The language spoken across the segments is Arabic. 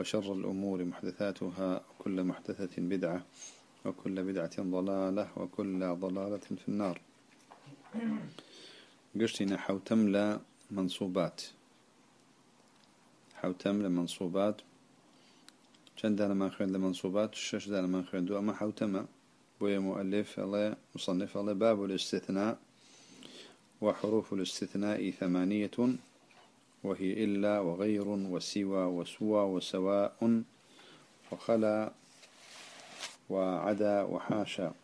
وشر الأمور محدثاتها وكل محدثة بدعة وكل بدعة ضلالة وكل ضلالة في النار. قشتنا حوتم منصوبات. حوتم لمنصوبات كان دانا ما خير لمنصوبات الشش دانا ما دو أما حوتم بويا مؤلف الله مصنف الله باب الاستثناء وحروف الاستثناء ثمانية وهي إلا وغير وسوى وسوى وسواء وخلا وعدا وحاشا.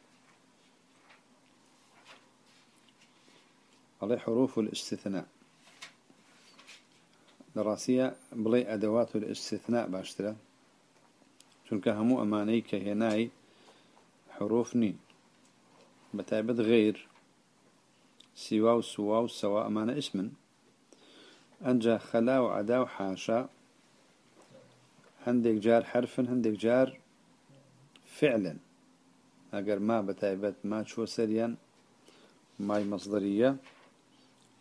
عليه حروف الاستثناء. دراسية بلي أدوات الاستثناء باشترا چونك همو أماني كهناي حروف نين بتعبد غير سوا وسوا وسواء أمانة اسم أنجا خلا وعدا وحاشا. هندك جار حرفا هندك جار فعلا أجر ما بتعبت ما شو سريا ماي مصدرية.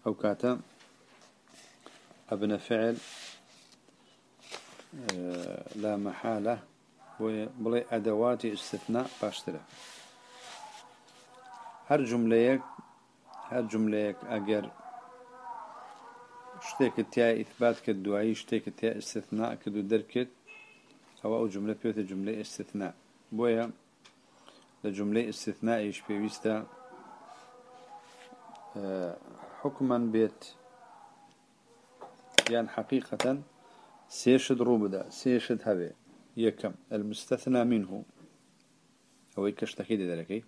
أو كاتا أبن فعل آه، لا محالة. بلي أدوات استثناء باشترة. هر جمليك هر شتيك تيا إثبات كدوعي شتيك تيا استثناء كدو دركت أو أو جملة بيوت جملة استثناء. بويا لجملة استثناء إيش بيوستا آه، حكما بيت يعني حقيقة سيشد روبدا سيشد هبه يكم المستثنى منه. أو يكشتكي ذلك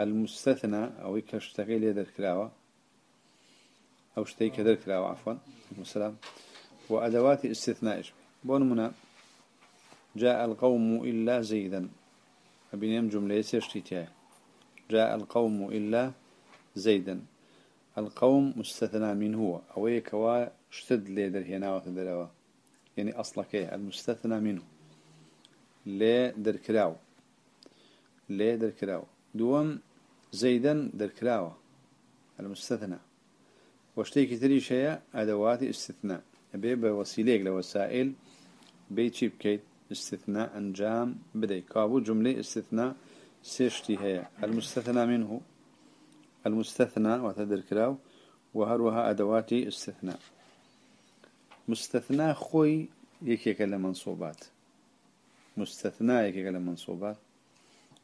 المستثنى أو يكشتكي لذلك أو شتي كذلك عفوا السلام. وأدوات استثناء بون منا جاء القوم إلا زيدا. أبينيم جملة سيشتيتها جاء القوم إلا زيدا. القوم مستثنى من هو. أو يكوا اشتد ليدر هنا وتدروا يعني أصلك المستثنى منه. لي دركراو لي دركراو دوم زيدا دركراو المستثنى. واشتيك تري شيء أدوات استثناء. أبي بوسيلة لوسائل بيتشيب كيت استثناء أنجام بدي كابو جملة استثناء سيشتي هي. المستثنى منه المستثنى وتدر كراو وهروها أدوات استثناء. مستثنى خوي يكيك منصوبات. مستثنى يكيك منصوبات.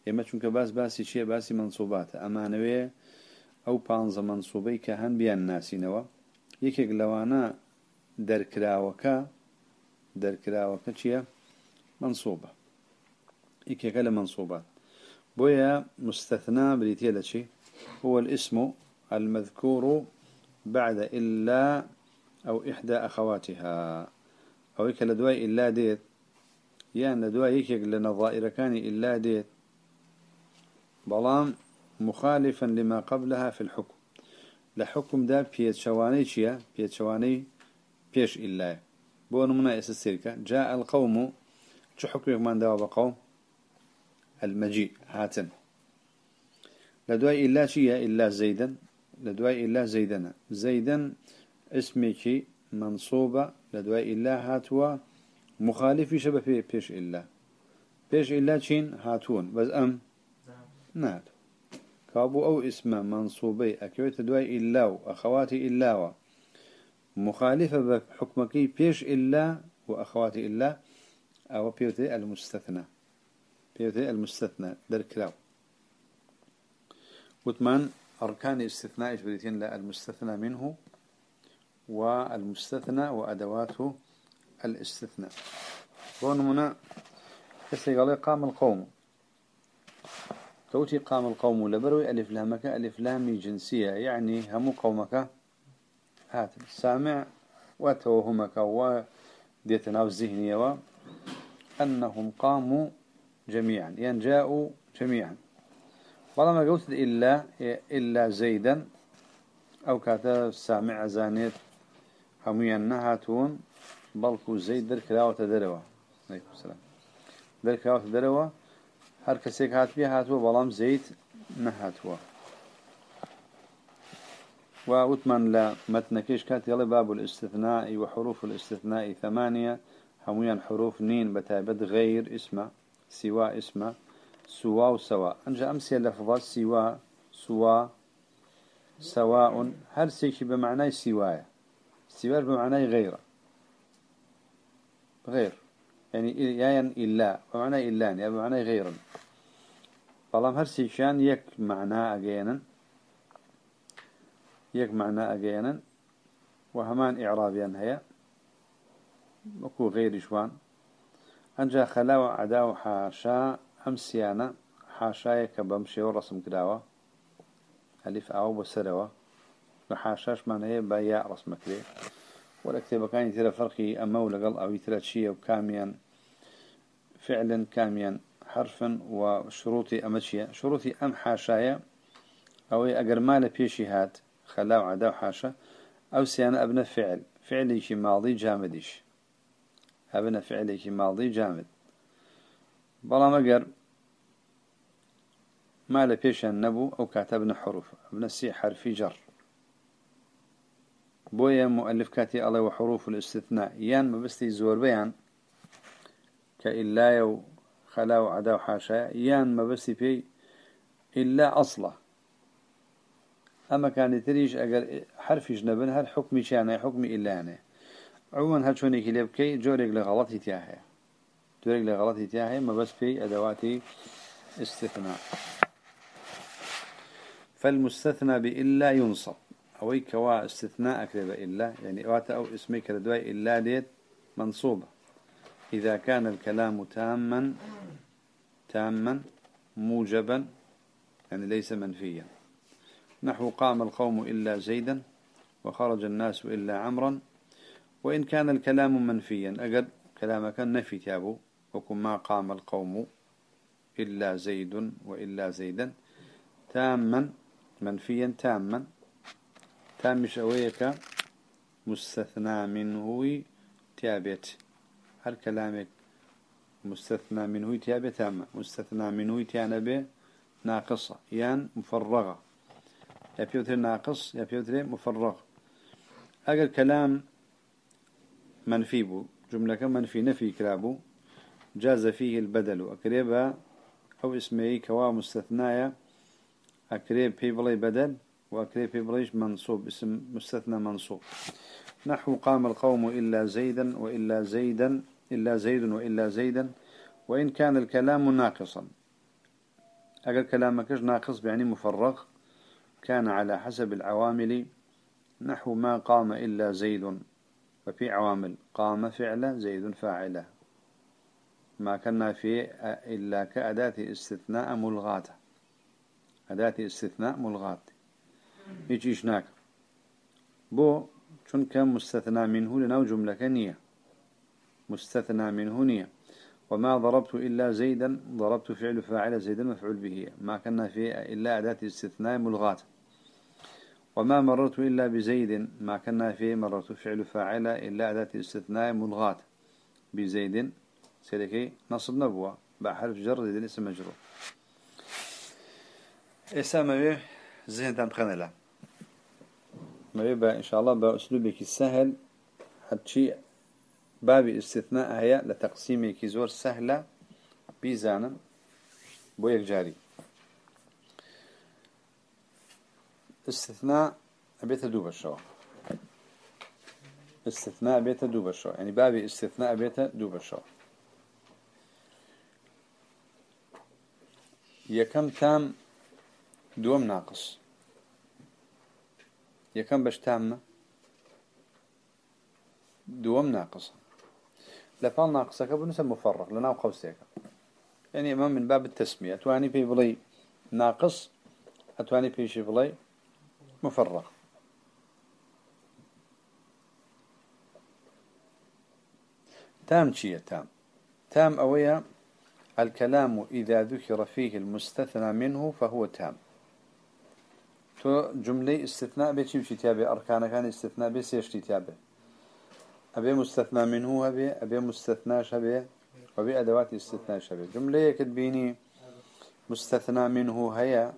إما چونك باس باسي شيء باسي منصوبات. أما نوية ئەو پانزە منسوبەی کە هەن بیان ناسینەوە یەکێک لەوانە دەرکراوەکە دەرکراوەکە چییە؟ منسوبە. یەکێکە لە منسوبات بويا مستثنى بريتيا لشي هو الاسم المذكور بعد إلا أو إحدى أخواتها. أو يك لدواء إلا ديت يعني لدواء يك لنظائر كان إلا ديت بلام مخالفا لما قبلها في الحكم. لحكم شواني شيا بيت شواني بيش إلا بون منا السيركة جاء القوم شو حكم من دوا بقوم؟ المجيء هاتن. لدواء إلا شيا إلا زيدا لدواء إلا زيدنا زيدا اسمك منصوبة. لدواء إلا هاتوا. مخالف شبه بيش إلا. بيش إلا شين هاتون. بس أم؟ نات كابو أو اسم منصوبي أكويت دواي إلاو أخواتي إلاو مخالفة بحكمكي بيش إلا وأخواتي إلا أو بيوتي المستثنى. بيوتي المستثنى دركلاو. وثمان أركان استثناء إجبريتين لا المستثنى منه والمستثنى وأدواته الاستثناء. يسيقال قام القوم. كوتي قام القوم لبروي ألف لامك ألف لامي جنسية يعني هم قومك. هات سامع وتوهمك وديتنا الذهنية أنهم قاموا جميعا يعني جاءوا جميعا ما قلت إلا إلا زيدا أو كاتا سامع زانيت. هميا نهاتون بلكو زيد در كلاوة دروا. عليكم السلام. در كلاوة دروا. هر كسيك هات بيه هاتوا بلام زيد نهاتوا وأتمن لا متنكيش كات يلي باب الاستثناء وحروف الاستثناء ثمانية هميا حروف نين بتابد غير اسمه سواء اسمه سواء وسواء أنجا أمسي اللفظات سواء سواء سواء هل سيكي بمعنى سواء سواء بمعنى غير غير يعني يا إلا بمعنى إلا يعني بمعنى غير. فلام هل سيكشان يك معنى أجينا يك معنى أجينا وهمان إعرابيا هي وكو غير شوان. أنجا خلاو عداو حاشا أمسيانا حاشايا كبمشي ورسم كداوة ألف أو بسروا وحاشاش معنى باياء رسم كده والكتابة كان يترى فرقي أما ولقل أو يترى شيء وكاميا فعلا كاميا حرفا وشروطي أمشيا شروطي أم حاشايا أو أجر مال بيشي هات خلاو عداو حاشا أو سيانا أبنى فعل فعلي شي ماضي جامدش أبنى فعلي شي ماضي جامد. بلا مقر ما لبيش النبو أو كاتبنا حروف ابن السي حرفي جر. بويا مؤلف كاتي الله وحروف الاستثناء. يان ما بستي زور بيان كإلا يو خلا وعدا وحاشا يان ما بستي في إلا أصله أما كان تريش أجر حرف جنبن هل حكمي شانه حكمي إلا يعني عموما هل شوني كليب كي جوريك لغلط تياهي جوريك لغلط تياهي ما بس في أدوات استثناء. فالمستثنى بإلا ينصب. أوي كوا استثناء كذا إلا يعني وات أو اسمي كذا إلا ديت منصوبة. إذا كان الكلام تاما تاما موجبا يعني ليس منفيا. نحو قام القوم إلا زيدا وخرج الناس إلا عمرا. وإن كان الكلام منفيا أجد كلامك نفي تابو وكما ما قام القوم إلا زيد وإلا زيدا. تاما منفيا تاما. تام شويك مستثنى منه تابت. هل كلامك مستثنى منه تابت تاما مستثنى منه تانبه ناقصة يان مفرغة يا بيوتر ناقص يا بيوتر مفرغ. أجل كلام منفي بو جملة منفي نفي كلابو جاز فيه البدل. أكريبها أو اسمه كوا مستثنايا أكريب بيبلي بدل. وأكريب بيبليش منصوب اسم مستثنى منصوب. نحو قام القوم إلا زيدا وإلا زيدا إلا زيد وإلا زيدا وإن كان الكلام ناقصا. أقل كلامك ناقص؟ يعني مفرغ. كان على حسب العوامل. نحو ما قام إلا زيد. وفي عوامل. قام فعلا زيد فاعله ما كنا فيه إلا كأداة استثناء ملغاته أداة استثناء ملغات يجيش ناك. بو چون كان مستثنى منه لنو جملة كنية مستثنى منه نية. وما ضربت إلا زيدا ضربت فعل فاعل زيدا مفعول به. ما كنا فيه إلا أداة استثناء ملغات وما مررت إلا بزيد ما كنا فيه مررت فعل فاعل إلا أداة استثناء ملغات بزيد سيدكي نصب نبوة. بحرف جر زيد اسم مجرور. ما ذهن تام خنا ما إن شاء الله بأسلوبك السهل. حتى باب استثناء هي لتقسيمك زور سهلة بيزانا. بويك جاري. استثناء بيت دوب الشو استثناء بيت دوب الشو يعني باب استثناء بيت دوب الشو يكم تام دوم ناقص. يكم باش تامة دوم ناقص. لفال ناقصة كبنسى مفرغ لنا وقوسيك يعني إمام من باب التسمية أتواني في بلي ناقص أتواني في شي بلي مفرغ تام شيء تام؟ تام أويا الكلام إذا ذكر فيه المستثنى منه فهو تام. تو جملة استثناء بيشي بشي تابع أركان كان استثناء بسيشتي تابع أبي مستثنى منه أبي أبي مستثنى شبه وأبي أدوات استثناء شبه جملة يكتبيني مستثنى منه هيا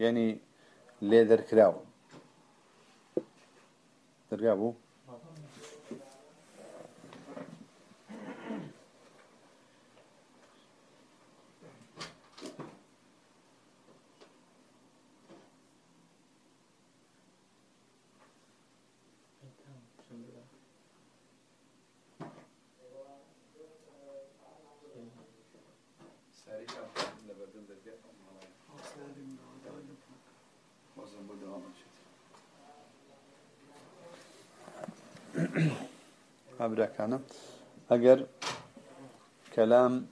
يعني ليدر كراو كان أجر كلام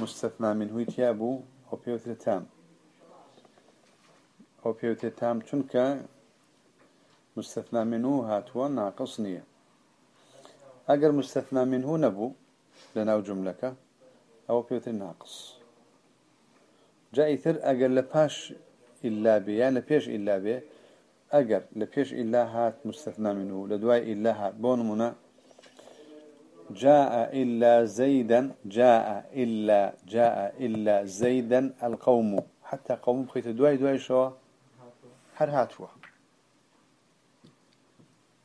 مستثنى منه يتيابو أو بيوتر تام أو بيوتر تام چونك مستثنى منه هاتوا ناقص نية أجر مستثنى منه نبو لنا جملك أو بيوتر ناقص. جاء ثر أجر لباش إلا بي يعني لبيش إلا بي أجر لبيش إلا هات مستثنى منه لدواي إلا هات بون جاء إلا زيدا جاء إلا جاء إلا زيدا القوم. حتى قوم بخيت دواي دواي شو؟ هر هاتوا.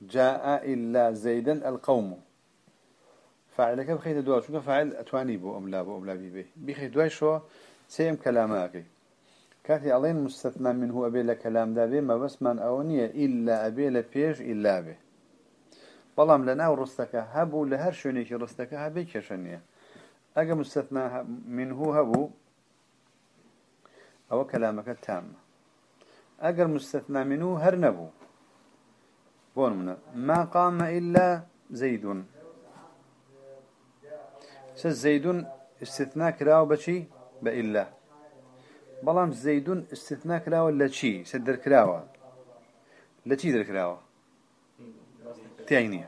جاء إلا زيدا القوم. فاعلك بخيت دواي شو فاعل؟ أتواني بو أم لا بو أم لا بي بي. بخيت دواي شو؟ سيم كلامك كاتي ألين مستثنى منه أبي لكلام دابي ما بس من أونية إلا أبي لبيش إلا به بەڵام لە ناو ڕستەکە هەبوو لە هەر شوێنێکی ڕستەکە هەبێ کێشە أجا مستثنى منه هبو أو كلامك تام. أجر مستثنى منه هر نبو بون منا ما قام إلا زيد سز زيد استثناء كراو بشي بإلا بلام زيد استثناء كراو لشي سدر كراو لشي در كراو تيني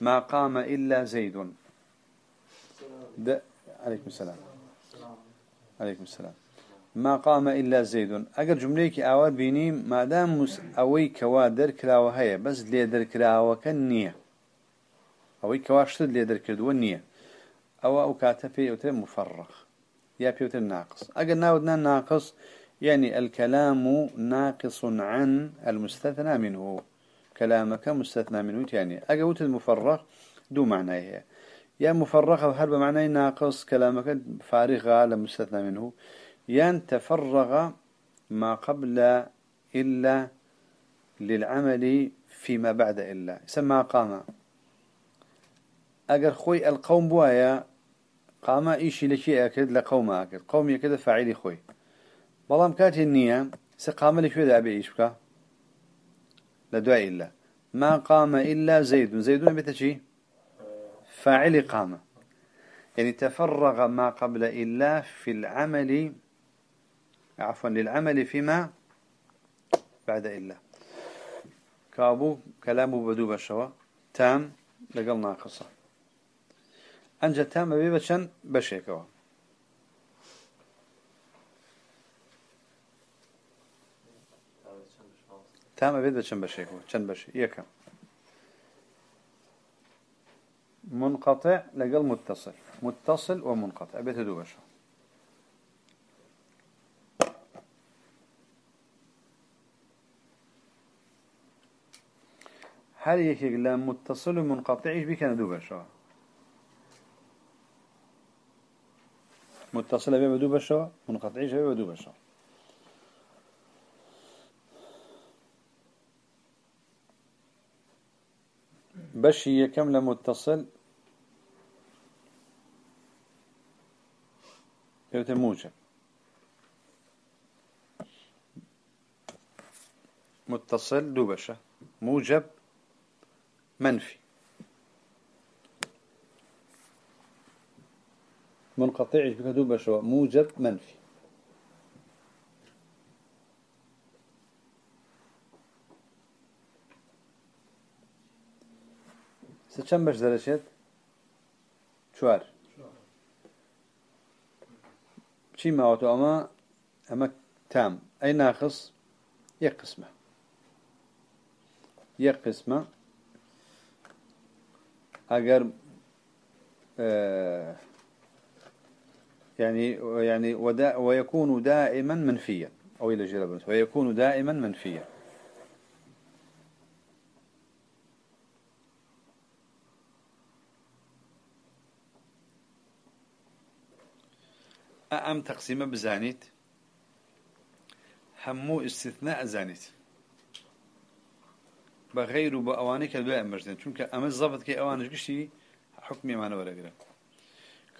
ما قام إلا زيد. عليكم السلام. عليكم السلام. ما قام إلا زيد. أجر جمليك أول بيني ما دام مس أوي كوا در كراوة هي بس لي در كراوة كنية أوي كوا شتد لي در كردو النية أو أو كاتفي أو مفرغ يا بيوتر ناقص. أجر ناودنا ناقص يعني الكلام ناقص عن المستثنى منه. كلامك مستثنى منه. يعني أقوت المفرغ دو معنى هي يا مفرغ أو هرب معنى ناقص كلامك فارغ على مستثنى منه. يان تفرغ ما قبل إلا للعمل فيما بعد إلا. يسمى قام. أجر خوي القوم بوايا قام إيشي لشيء أكد لقوم أكد. قوم يكد فاعلي خوي. بلام كاتي النية سقام لك ذا أبي إيش بكا لدعاء إلا. ما قام إلا زيد. زيد بتشي فاعل قام يعني تفرغ ما قبل إلا في العمل عفوا للعمل فيما بعد إلا. كابو كلامه بدو بشوا. تام لقل ناقصة أنجا تام بيبتشن بشيكوا. تام بيد بچن بشي هو چن بشي؟ يكم منقطع لقل متصل. متصل ومنقطع بيت دو بشو هل يكي لا متصل ومنقطع إيش بيكنا دو بشو متصل بيبا دو بشو منقطع إيش بيبا دو بشو بش هي كم لمتصل. يوتر موجب متصل دو بشة. موجب منفي. منقطع بكدو بشة. موجب منفي. چەند بەش دەرەچێت چوار شي ما وتو أما أما تام أي ناقص يقسمه يقسمه أجر آه يعني يعني ودا ويكون دائما منفيا أو إلى جرب ويكون دائما منفيا أم تقسيم بزانيت؟ همو استثناء زانيت. بغير بأواني كالباء مرتين چونك أما الضبط كي أوانش قشتي حكمي معنا ولا قرأ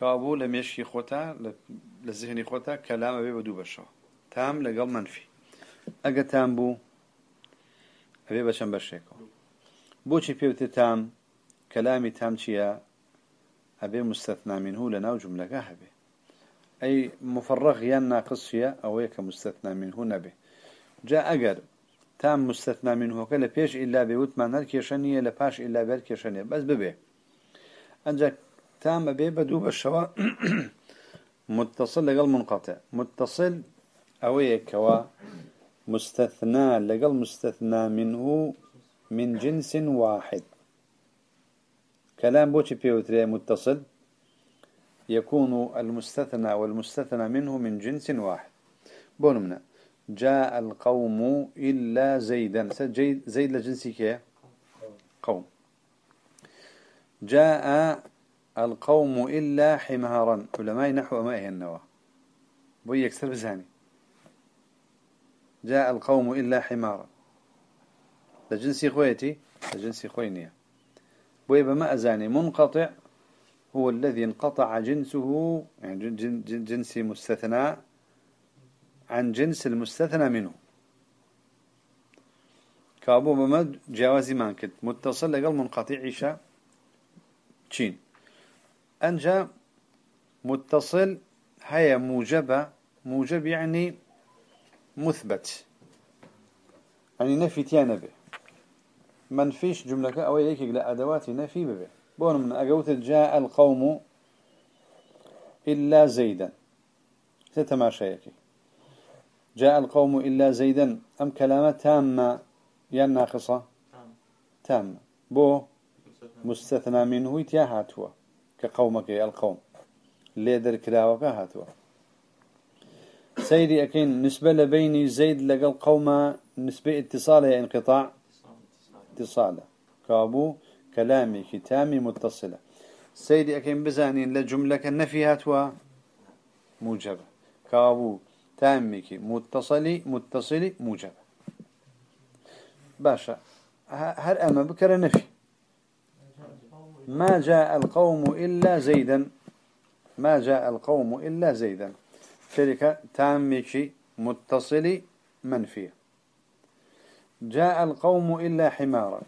كابو لم يشي خوتا لذهني خوتا كلام أبي بدو بشا تام لقل منفي أجا تام بو أبي بشن بشيكو بوشي بيوتي تام كلامي تام چيا أبي مستثنى منه لنا جملة هبه أي مفرغ يا ناقص فيها أو يك مستثنى منه نبي. جاء أجر. تام مستثنى منه كلا بيش إلا بيوت ما نركيشنية لباش إلا بيركيشنية بس ببي. أنجا تام بي بدو بالشوا. متصل لقل منقطع. متصل أو يكوا مستثنى لقل مستثنى منه من جنس واحد. كلام بوشي بيوتري متصل. يكون المستثنى والمستثنى منه من جنس واحد. بونمنا جاء القوم إلا زيدا. زيد, لجنسي كيه قوم. جاء القوم إلا حمارا. علماء نحو مائه النوى. بوي يكسر بزاني جاء القوم إلا حمارا. لجنسي خويتي؟ لجنسي خوينية. بوي بما أزاني. منقطع. هو الذي انقطع جنسه يعني جنس مستثنى عن جنس المستثنى منه. كابو بمد جوازي مانكت متصل لقل منقطع عيشة تشين أنجا متصل هي موجبة. موجب يعني مثبت. يعني نفي تيانا به من فيش جملة أو يكيك لأدوات نفي به بون من أقوت جاء القوم إلا زيدا. تتماشيكي جاء القوم إلا زيدا. أم كلامة تامة؟ يا ناقصة. تامة بو مستثنى. منه يتيا هاتوا. كقومك القوم. ليدر كلاوك هاتوا. سيدي أكين نسبة لبيني زيد لقى القوم نسبة اتصال انقطاع. اتصال. كابو كلامي كتامي متصلة. سيدي أكين بزانين لجملة النفي هاتوا موجبة. كابو تامك متصلي متصلي موجب باشا هل أما بكر نفي؟ ما جاء القوم إلا زيدا. ما جاء القوم إلا زيدا. شركة تامك متصلي منفية. جاء القوم إلا حمارا.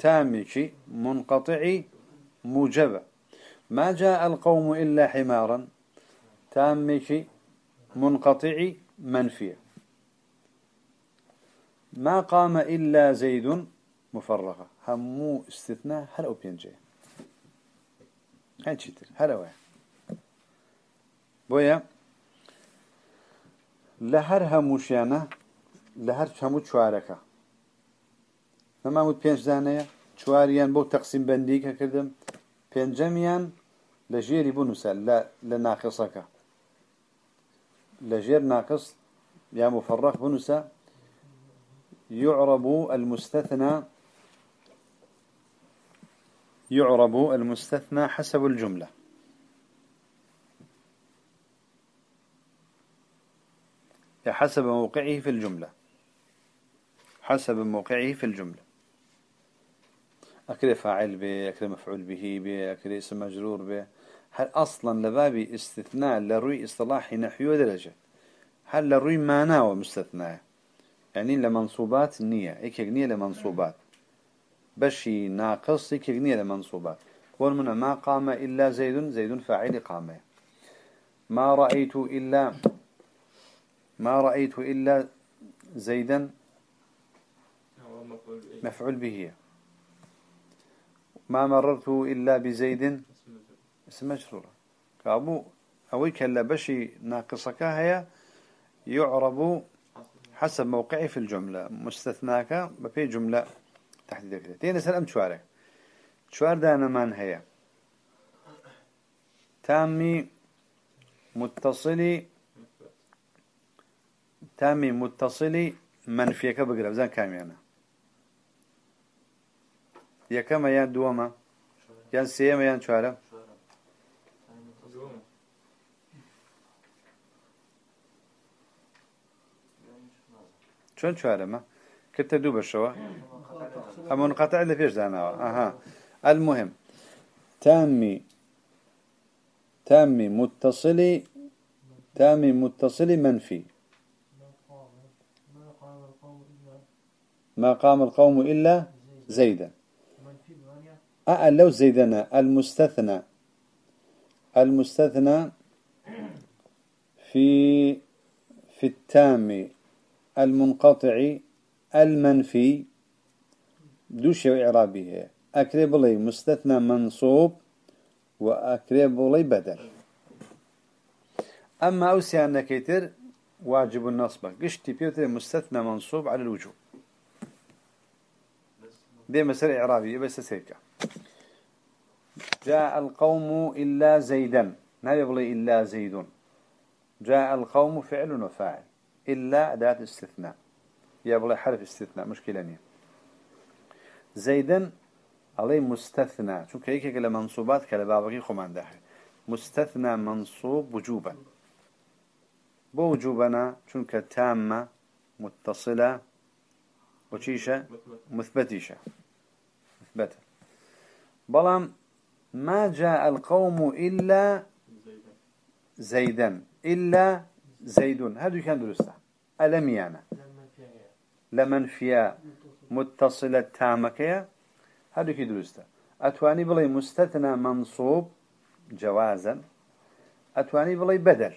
تامك منقطعي موجبة ما جاء القوم إلا حمارا. تامك منقطعي منفية ما قام إلا زيد مفرغة همو استثناء هل أو بينجي هل أو بويا لهر هموشيانه لهر همو نمامود پێنج دانەیە. چواریان بۆ تەقسیم بەندی کە کردم. پێنجەمیان لە ژێری بنووسە لە ناقصەکە. لجير ناقص يا مفرق بنسى يعرب المستثنى يعرب المستثنى حسب الجملة. حسب موقعه في الجملة. حسب موقعه في الجملة. أكل فاعل به أكل مفعول به به أكل اسم مجرور به. هل أصلا لبابي استثناء لروي اصطلاحي نحو درجة هل لروي مانا ومستثناء يعني لمنصوبات نية. إيك نية لمنصوبات. بشي ناقص إيك نية لمنصوبات. والمنى ما قام إلا زيد زيد فاعل قام. ما رأيت إلا ما رأيت إلا زيدا مفعول به. ما مررت إلا بزيد. اسم مجرور كابو أو كلا بشي ناقصك هي يعرب حسب موقعه في الجملة. مستثناك بفي جملة تحت ذكرة تين سلام شوارك شوار دانا من هي تامي متصلي تامي متصلي منفيك بقرب زان كاميانا. كما يا دوما يا سيما يا شوارك شون ما؟ كنت دوب الشوا منقطع اللي فيش دانا أها. المهم تامي تامي متصلي تامي متصلي منفي. ما قام القوم إلا زيدا. أه لو زيدنا المستثنى. المستثنى في في التام المنقطع المنفي دوش إعرابه. أكرب لي مستثنى منصوب وأكرب لي بدل. أما أوسي أن كيتر واجب النصب. قشتي بيوتر مستثنى منصوب على الوجوب دي مسألة إعرابية بس سيكا جاء القوم إلا زيدا. ما يبغي إلا زيد جاء القوم فعل وفاعل. إلا أداة استثناء. يبغي حرف استثناء مشكلة نية. زيدا عليه مستثنى. شو كيك كلا منصوبات كلا بابكي خمان داخل. مستثنى منصوب وجوبا. بوجوبنا شنك تامة متصلة وشيشة مثبتيشة. مثبتة. بلام ما جاء القوم إلا زيدا إلا زيدون. هذا كان درسته ألم يانا لمن فيها متصلة تامكيا. هذا كي درسته أتواني بلي مستثنى منصوب جوازا. أتواني بلي بدل.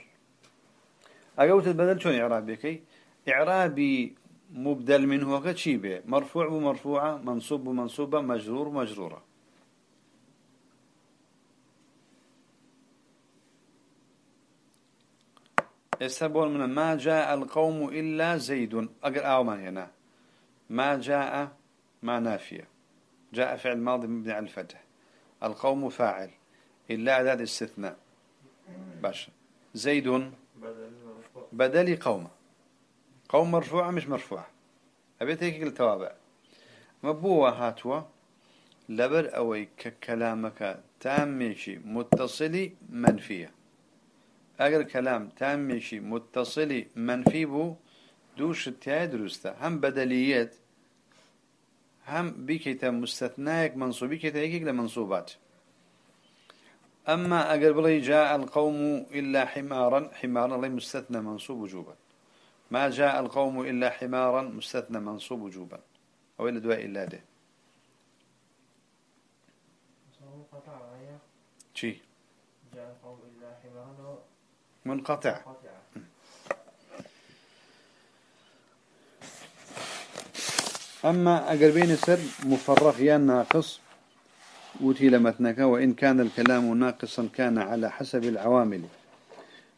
أقوت البدل شون إعرابي كي؟ إعرابي مبدل منه كتشي به مرفوع ومرفوعة منصوب ومنصوبة مجرور ومجرورة يستبون من ما جاء القوم إلا زيد أقل أو من هنا. ما جاء ما نافية جاء فعل ماضي مبني على الفتح. القوم فاعل. إلا أعداد استثناء. باشا. زيد بدل قوم قوم مرفوعة مش مرفوعة. أبيت هيك التوابع مبوة هاتوا. لبر أوي ككلامك تاميشي متصلي منفية. أجر كلام تاميشي متصلي منفي بو دوش التاي درسته. هم بدليات هم بيكيتا مستثناك منصوبي كيتا هيك لمنصوبات. أما أجر بلي جاء القوم إلا حمارا حمارا لي مستثنى منصوب وجوبا. ما جاء القوم إلا حمارا مستثنى منصوب وجوبا. أو إلا دواء إلا ده شي جاء القوم إلا حمارا منقطع. أما أقربين سر مفرغ يا ناقص أوتي لمثنك وإن كان الكلام ناقصا كان على حسب العوامل.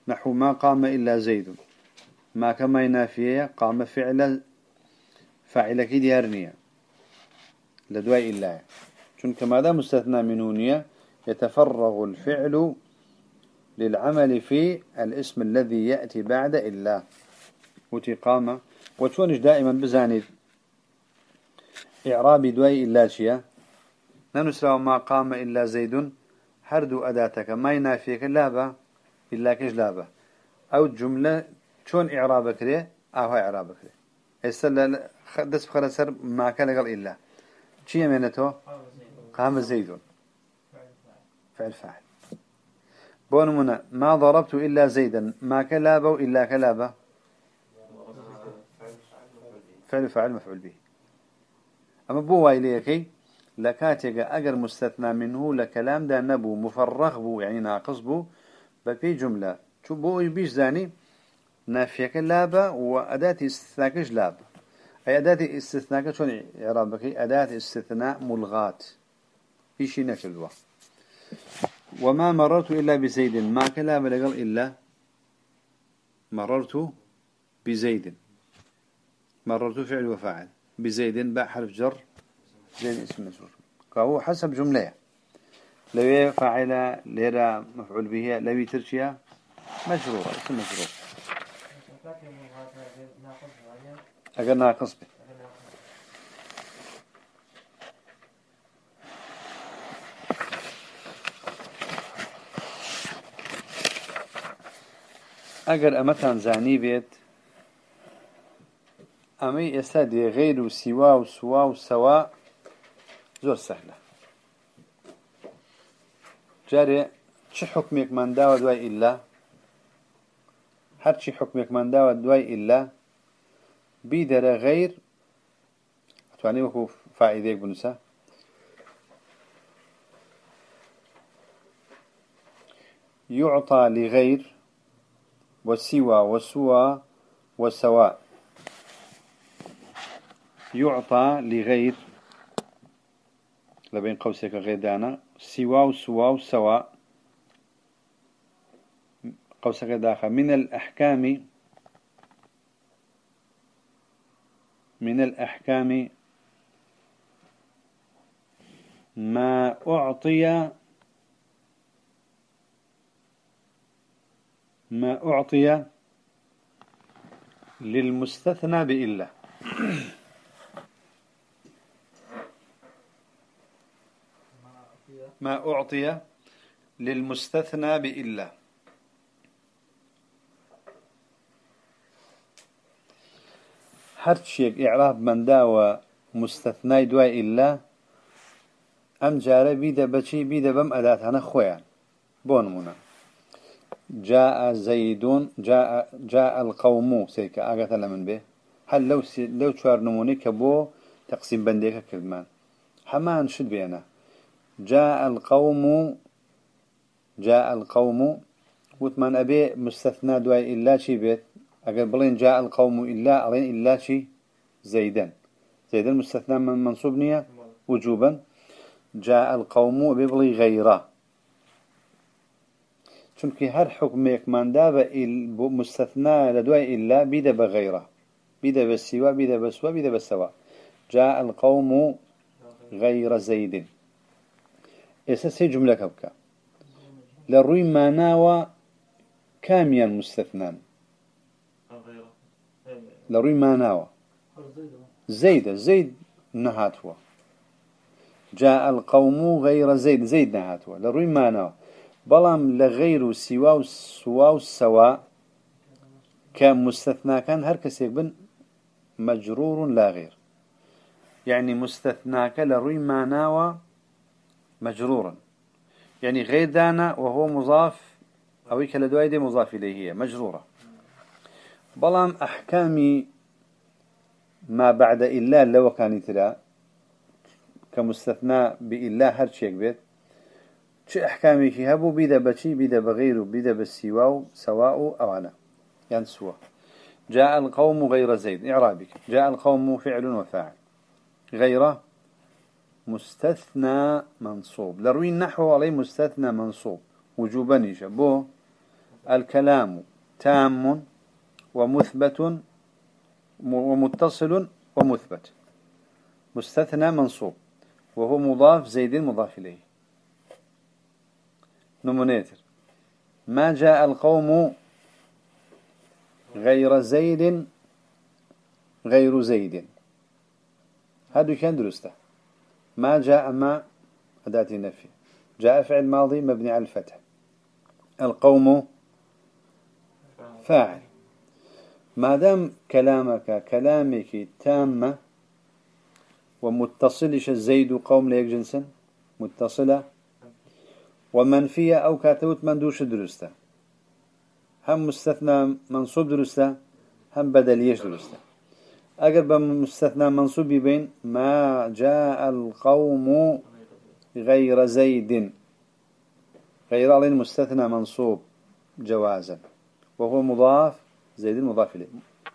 نحو ما قام إلا زيد. ما كما ينافيه قام فعل فاعلك ديارنيا لدواء الله. چونك ماذا مستثنى من هونية يتفرغ الفعل للعمل في الاسم الذي يأتي بعد إلا. وتي قام وشونش دائما بزاني. إعرابي دواء إلا شيا. ننسى ما قام إلا زيد. هردو أداتك. ما ينافيك لابا إلا كش لابا أو جملة. شون إعرابك ليه؟ أو إعرابك ليه؟ هسه دس بخلا ما كان قال إلا. شي يمينته قام زيد. فعل فاعل. بونمنا ما ضربت إلا زيدا. ما كلابه إلا كلابه. فعل فاعل مفعول به. أما بو وايليكي لكاتيك أجر مستثنى منه لكلام دا نبو مفرغ بو يعني ناقص بو. بفي جملة. شو بو يبيش زاني؟ نافيك لابا وأداة استثناكش لابا أي أداة استثناك شون إعرابك أداة استثناء ملغات في شيء نكل وما مررت إلا بزيد. ما كلام لقل إلا مررت بزيد. مررت فعل وفاعل. بزيد باء حرف جر. زيد اسم مجرور فهو حسب جملة. لو فاعل ليرا مفعول به لو ترشيا مجرور اسم مجرور أقل ناقص به. أجر أمتان زاني بيت أمي يستدي غير وسوا وسوا وسواء زور سهلة جاري چه حكمك من داوى دواي إلا هر چي حكمك من داوى دواي إلا بيدر غير أتواني وكو فائدة بنسا يعطى لغير وسوى وسوى وسواء يعطى لغير. لبين قوسك غير دانا. سوى وسوى وسواء. قوسك داخل. من الأحكام. من الأحكام. ما أعطي ما أعطي للمستثنى بإلا. ما أعطي للمستثنى بإلا. هرشيك إعراب من داوى مستثنى دواء إلا أم جارة بيدا بشي بيدا بم أداة أنا خويا بون منا جاء زيد جاء جاء القوم سيك أجت من به. هل لو س... لو شوار نموني كبو تقسيم بنديك كلمان حمان شد بينا. جاء القوم جاء القوم. وثمان أبي مستثنى دواي إلا شي بيت. أقول بلين جاء القوم إلا ألين إلا شي زيدا زيدا مستثنى من منصوب نية؟ وجوبا. جاء القوم ببلي غيره. چونکی حکمێکمان دا بە مستثنا لە إلا بيد بغيره بيد بسوا بيد بسوا بيد بسوا جاء القوم غير زيد سي جملة كبكا لروي ما ناوى كاميا مستثنان. لروي ما ناوى زيد زيد نهاتوا جاء القوم غير زيد زيد نهاتوا لروي بلام لغير سوا وسوا وسوا كمستثنى كان هر كسيك بن مجرور لا غير يعني مستثناك لروي معناه مجرورا يعني غير دانا وهو مضاف أو كلا دي مضاف إليه مجرورة بلام أحكامي ما بعد إلا لو كان ترى كمستثنى بإلا هر شو أحكامي في هبو بيدا بشي بيدا بغيره بيدا سواء أو أنا يعني سوا جاء القوم غير زيد. إعرابك. جاء القوم فعل وفاعل. غير مستثنى منصوب. لروي النحو عليه مستثنى منصوب. وجوبا يشبه الكلام تام ومثبت ومتصل ومثبت. مستثنى منصوب. وهو مضاف زيد مضاف إليه. نمونيتر ما جاء القوم غير زيد غير زيد. هذا كان درسته. ما جاء ما أداة النفي جاء فعل ماضي مبني على الفتح. القوم فاعل. ما دام كلامك كلامك تامة ومتصلش الزيد قوم ليك جنسا؟ متصلة ومنفية أو كاتوت مندوش درسته. هم مستثنى منصوب درسته هم بدليش درسته. أجر بمستثنى منصوب بين ما جاء القوم غير زيد غير عليه مستثنى منصوب جوازا. وهو مضاف زيد مضاف إليه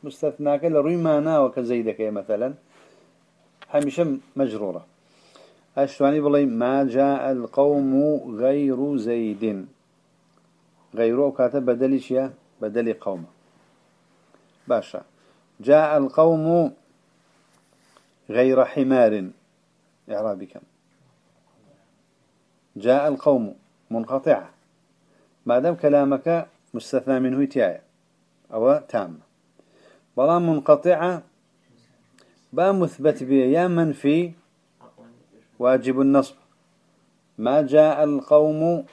مستثنى كلا وكزيدك مثلا. همشم مجرورة. أشتواني بلي ما جاء القوم غير زيد. غيره كاتب بدل شيا؟ بدل قوم. باشا. جاء القوم غير حمار. إعرابي كم. جاء القوم منقطعة ما دام كلامك مستثنى منه تيايا أو تام. بلا منقطعة با مثبت بي يا منفي واجب النصب. ما جاء القوم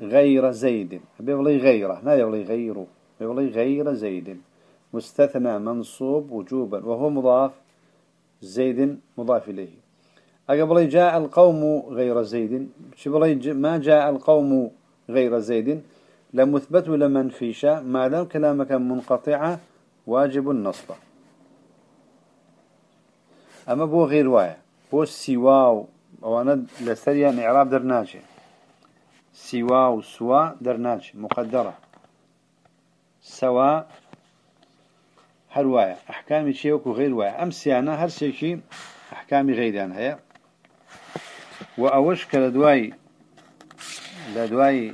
غير زيد. بيبلي غيره لا يبلي غيره. بيبلي غير زيد. مستثنى منصوب وجوبا وهو مضاف زيد مضاف إليه. أقبل جاء القوم غير زيد. ما جاء القوم غير زيد. لمثبت ولا منفيشة ما دام كلامك منقطعة واجب النصب. أما بو غير وايا بو سواو وأنا لسريا إعراب درناجي. سواو سوا درناجي مقدرة. سواء هر وايا أحكامي شيء وكو غير هر شيء أحكامي غير يعني هي وأوش كالدواي لدواي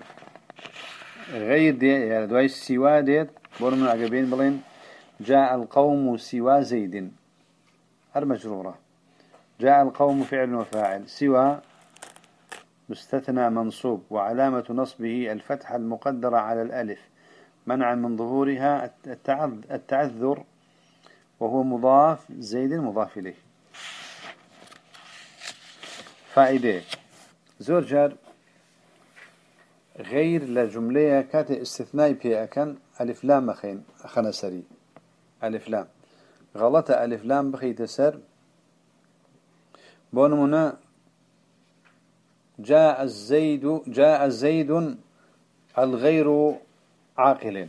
غير دي يعني دواي سوا ديت بورمن عقبين بلين جاء القوم سوا زيد المجرورة جاء القوم فعل وفاعل سوى مستثنى منصوب وعلامة نصبه الفتحة المقدرة على الألف منعا من ظهورها التعذر وهو مضاف زيد مضاف إليه. فائدة زور غير لجملة كات استثناء بي أكن ألف لام مخين أخنا سري ألف لام. غلط ألف لام بخيت سر بونمنا جاء الزيد جاء الزيد الغير عاقل.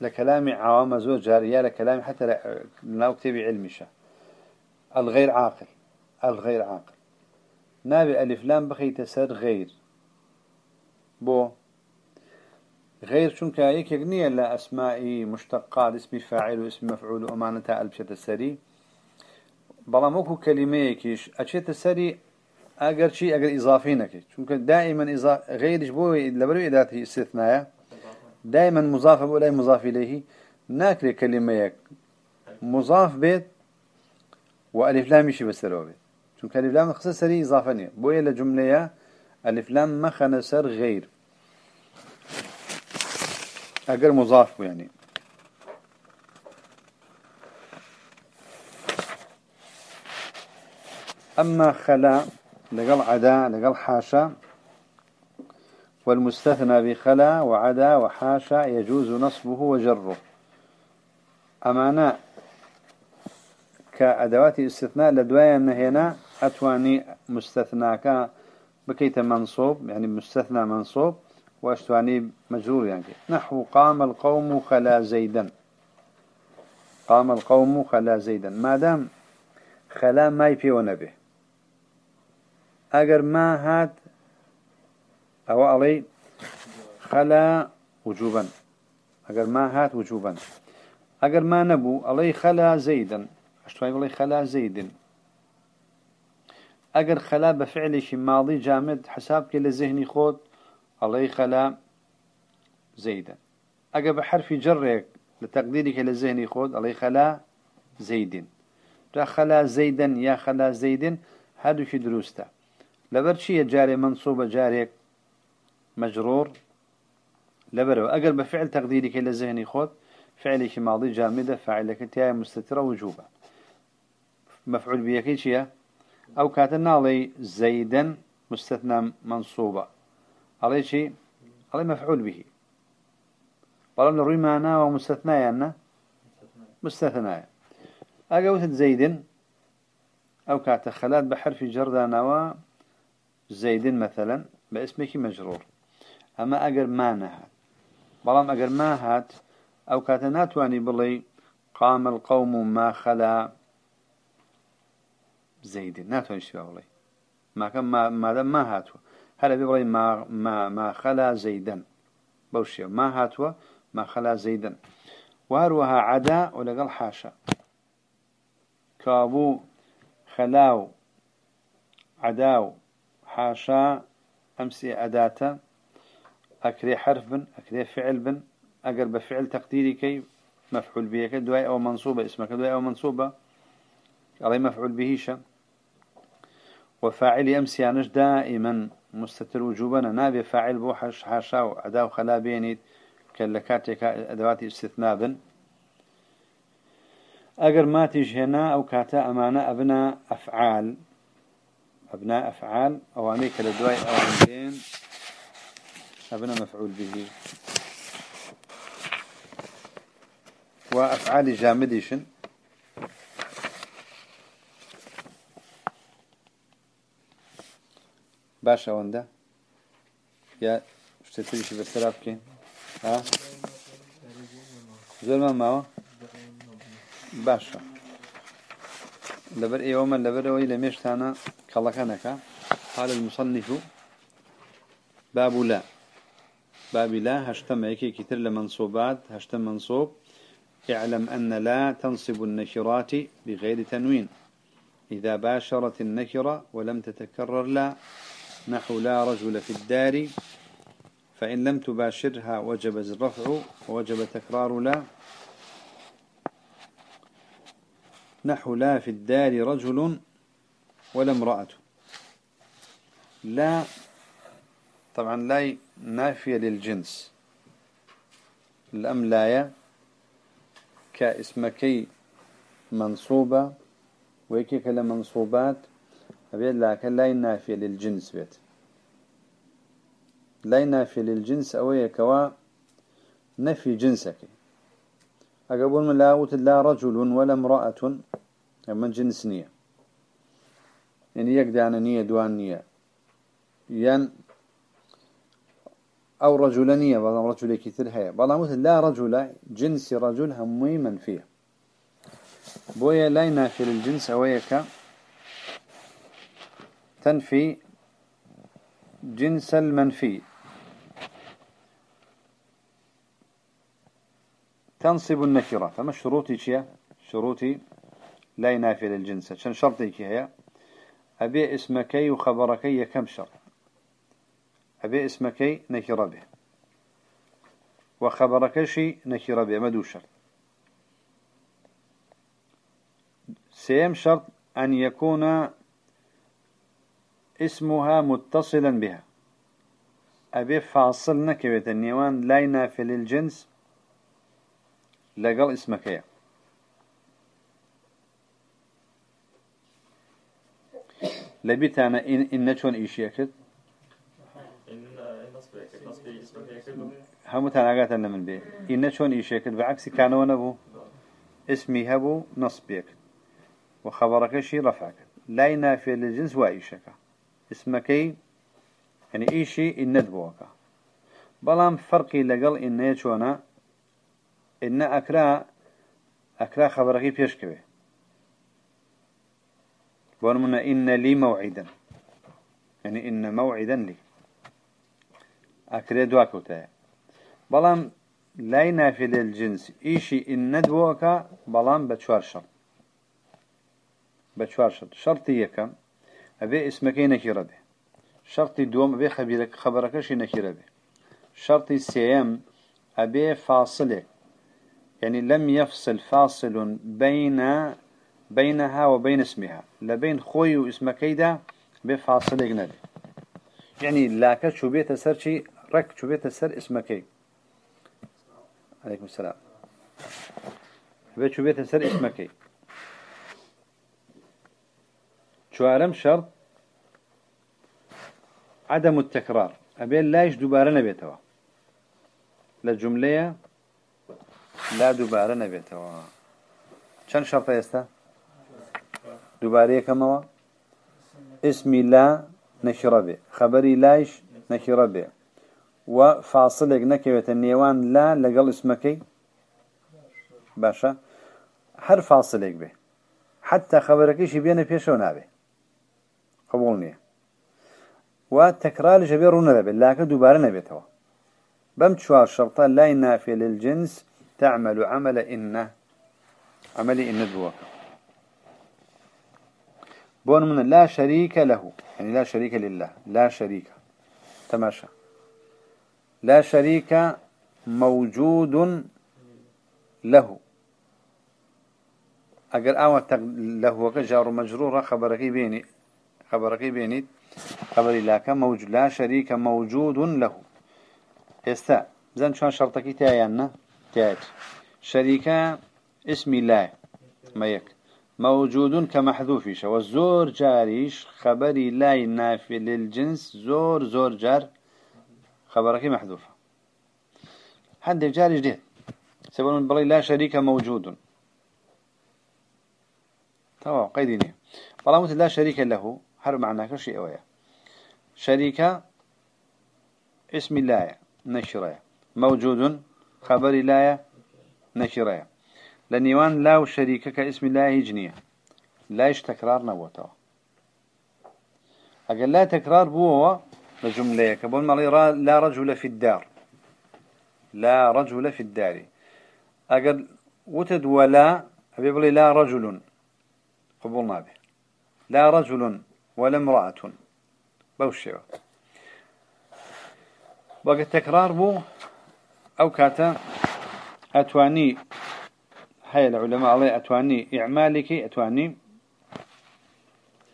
لكلام عوام زور جارية لكلام حتى لا كتبي علمشة الغير عاقل الغير عاقل. نابي ألف لام بخيت سر غير. بو. غير شنك يغني لا أسماء مشتقات اسم فاعل واسم مفعول وأمانة ألبشة السري. موكو كلمة كيش أشيت السري أجر شيء أجر إضافي نكش شنك دائما غير بو لبرو إداته استثناء دائما مضاف ولا مضاف إليه ناكل كلمة مضاف بيت وألف لام يشي بسروا بيت شنك ألف لام خصوصا سري إضافة بو إلى جملة ألف لام مخنا سر غير أجر مضاف أما خلا لقل عدا لقل حاشا والمستثنى بخلا وعدا وحاشا يجوز نصبه وجره. أمانا كأدوات استثناء لدوايا هنا أتواني مستثناك بكيت منصوب يعني مستثنى منصوب وأشتواني مجرور يعني. نحو قام القوم خلا زيدا. قام القوم خلا زيدا. ما دام خلا ما يبي ونبه اگر ما هات أو علي خلا وجوبا. اگر ما هات وجوبا. اگر ما نبو علي خلا زيدا اشتواني علي خلا زيد اگر خلا بفعل شي ماضي جامد حسابك لذهني خود الله خلا زيدا أجا بحرف جرك لتقديرك للذهن خود الله خلا زيد خلا زيدا يا خلا زيد هذا شي دروسته. لبرشي جاري منصوب جاريك مجرور لبرو أجر بفعل تقديرك للذهن خود فعلك ماضي جامدة فعلك تيا مستترة وجوبة مفعول بيكي شيء أو كاتنا علي زيدا مستثنى منصوبة عليه شيء عليه مفعول به بلام نروي معنا ومستثنى يعني مستثنى أقوت زيد أو كانت خلات بحرف جر نوا زيد مثلا باسمك مجرور. أما أجر ما نهات بلام أجر ما هات أو كانت ناتواني بلي قام القوم ما خلا زيد ناتواني شبه بلي ما كان ما ما ما هاتوا. هلا بيقول ما ما ما خلا زيدا؟ بوشي. ما هاتوا ما خلا زيدا. وهروها عدا ولقال حاشا. كابو خلاو عداو. حاشا أمسي أداة أكري حرف بن أكري فعل بن أقرب بفعل تقديري كي مفعول به كدواء أو منصوبة اسمك دواء أو منصوبة علي مفعول بهيشا وفاعل أمسي عنش دائما مستتر وجوبا نابي فاعل بوحش حاشا وأداو خلا بيني كاللكاتك أدوات استثناء بن. أجر ما تجهنا أو كاتا أمانة أبناء أفعال. أبناء أفعال أوانيك لدواء أوانيين أبناء مفعول به. وأفعال جامديشن باشا وندا. يا اشتري شي بالسلاف كين ها؟ زول ما هو باشا. لبر إيوما لبر أوي لميشتانا كالكنك قال المصنف باب لا. باب لا هشتم أيكي كتر لمنصوبات. هشتم منصوب اعلم أن لا تنصب النكرات بغير تنوين. إذا باشرت النكرة ولم تتكرر لا نحو لا رجل في الدار. فإن لم تباشرها وجب الرفع ووجب تكرار لا. نحو لا في الدار رجل ولا امرأة. لا طبعا لا نافية للجنس. الأم لاية كاسمكي منصوبة ويكي كلا منصوبات. أبيت لكن لا نافية للجنس بيت. لا نافية للجنس أو كوا نفي جنسك. أقبل من لا لا رجل ولا امرأة من جنس نية. يعني يقدر عن نية دوان نية. ين أو رجلانية بلا رجل كثير هي. بلا مثل لا رجل جنس رجل همي منفية بويا لا ينافي الجنس أويك تنفي جنس المنفي. تنصب النكرة. فما شروطي شيا شروطي لا ينافي للجنس. عشان شرطي كي هي؟ أبي اسمكي وخبركي كم شرط؟ أبي اسمكي نكر به. وخبرك شي نكر به. مدو شرط. سيم شرط أن يكون اسمها متصلا بها. أبي فاصل نكبة النيوان لا ينافي للجنس لقل اسمك يا. لبيت أنا إن إن شون إيش يكد هم تناقات أنا من بيه إن شون إيش يكد بعكس كانوا نبو. اسمي هبو نصبيك وخبرك شي رفعك. لا ينافي للجنس وإيشك اسمك يعني إيشي إن ندبوك. بلام فرقي لقل إن يشونا إن أكرا أكرا خبرك بيشكبه ونمنا إن لي موعدا. يعني إن موعدا لي. أكرا دواكوتا بلام لا ينافي للجنس إيشي إن ندبوك بلام بتشوار شرط بتشوار شرط شرطي يكم أبي اسمك نكير به. شرطي دوم أبي خبرك خبرك شي نكير به. شرطي سيام أبي فاصلك يعني لم يفصل فاصل بين بينها وبين اسمها لبين خوي واسمك كيدا بفاصل يقنالي يعني لاك شو بيت سر شي رك شو بيت سر اسمك عليكم السلام. بيت شو بيت سر اسمك شوارم شرط؟ عدم التكرار. أبين لا يش دوباره نبيتوا لجملة لا دووبارە نەبێتەوە چەند شەڕ ئێستا؟ دووبارە یەکەمەوە؟ اسمی لا نەکیڕە بێ. خەبەری لایش نەکیڕە بێ. و فاصلێک نەکەوێتە نێوان لا لەگەڵ اسمەکەی؟ باشە. هەر فاصلێک بێ. حتا خەبەرەکەیشی بێنە پێشەوە نابێ. قبول نییە. و تەکرالژە بێ ڕوونەبێت لاکە دووبارە نەبێتەوە. بەم چوار شەڵتا لای نافێ للجنس تعمل عمل إنه عمل إن دوا بون من لا شريك له يعني لا شريك لله لا شريك. تماشى. لا شريك موجود له. اگر أو له وقت جار مجرور خبرك بيني خبرك بيني خبري لاك موجود لا شريك موجود له. إستا زين شلون شرطك تايانا تاج. شريك اسم الله. ما يك. موجود كمحذوفيش والزور جاريش. خبري لا نافي للجنس. زور زور جار. خبرك محذوفة. حد جاري جديد سبب بلي لا شريك موجود تمام قيديني بلا لا شريك له. حرب معناه شيء أويا شريك اسم الله. نشرة. موجود خبر لا نشره لنيوان لا شريكك اسم الله جنيه لاش تكرار نبوته أقل لا تكرار بوه لجملة كبول مالي لا رجل في الدار. لا رجل في الدار أقل وتد ولا أبي بلي لا رجل قبولنا به لا رجل ولا امرأة بوشيوه وقت تكرار بو أو كاتا أتواني هاي العلماء الله أتواني إعمالك أتواني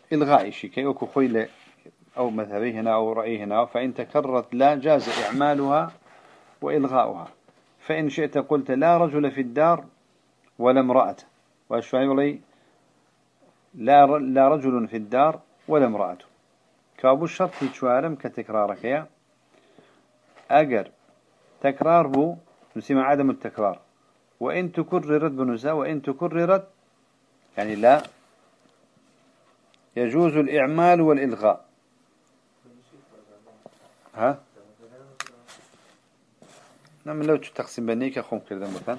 كي أكو خويلة أو مذهبي هنا أو رأي هنا فإن تكررت لا جاز إعمالها وإلغاؤها. فإن شئت قلت لا رجل في الدار ولا امرأة. وأشفعي لي لا, لا رجل في الدار ولا امرأة. كابو الشرط شوارم كتكرارك يا. أجر تكرار بو نسمى عدم التكرار. وإن تكررت بنزا وإن تكررت يعني لا يجوز الإعمال والإلغاء. ها؟ نعم لو تقسم بنيك خم كذا مثلا.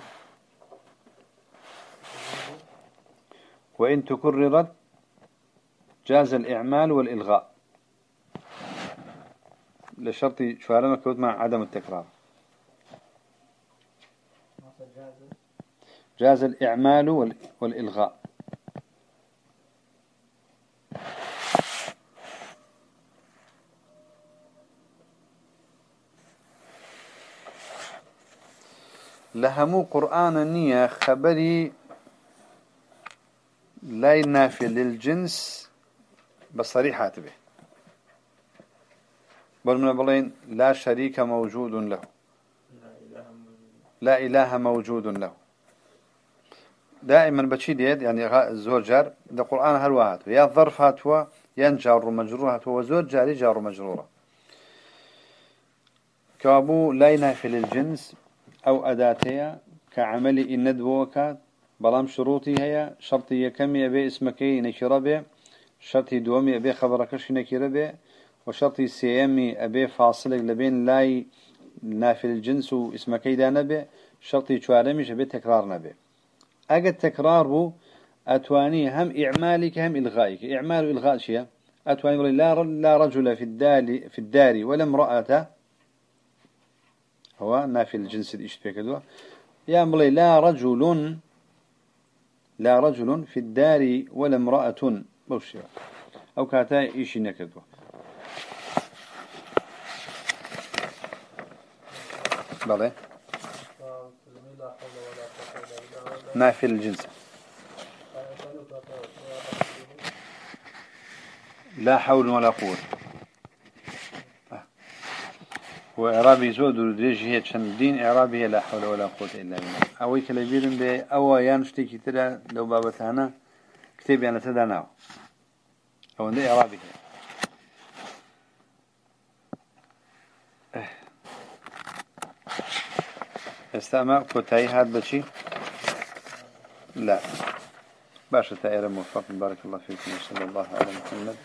وإن تكررت جاز الإعمال والإلغاء. لشرط شوارما كود مع عدم التكرار. جاز الإعمال والإلغاء. لهمو قرآن نية خبري لا ينافي للجنس بصريحات به بل من بلين لا شريك موجود له. لا إله موجود له. دائما بشي ديد يعني زور جار. ده قرآن هل واحد يا ظرف هاتوا يا جار مجرور هاتوا وزور جاري جار مجرورة كابو لا ينافي للجنس أو أداتها كعمل إن دوكات بلام شروطي هي شرطي يكمي يبي اسمكي نكرة به شرطي دومي أبي خبركش نكرة به وشرطي سيامي أبي فاصلك لبين لاي نافل الجنس واسمكي دانا به شرطي شوارمي أبي تكرار نبي. أجد تكرار بو أتواني هم إعمالك هم إلغائك. إعمال وإلغاء شيء؟ أتواني لا لا رجل في الدار في الدار ولا امرأة. هو نافي الجنس الاشتباه كدوا يا ملي لا رجل لا رجل في الدار ولا امرأة. بوشي أو كاتا إيشي نكدوا نافي الجنس. لا حول ولا قوة. وإعرابي زود ودريج هي دين إعرابي لا حول ولا قوة إلا بالله. أوي كلبيرن بي أو يانشتي كتير لو بابتانا كتاب يعني تداناو أو عندي إعرابي هي. أستمع كتاي هاد بشي. لا. باشا تأيرا موفق بارك الله فيكم وصلى الله على محمد.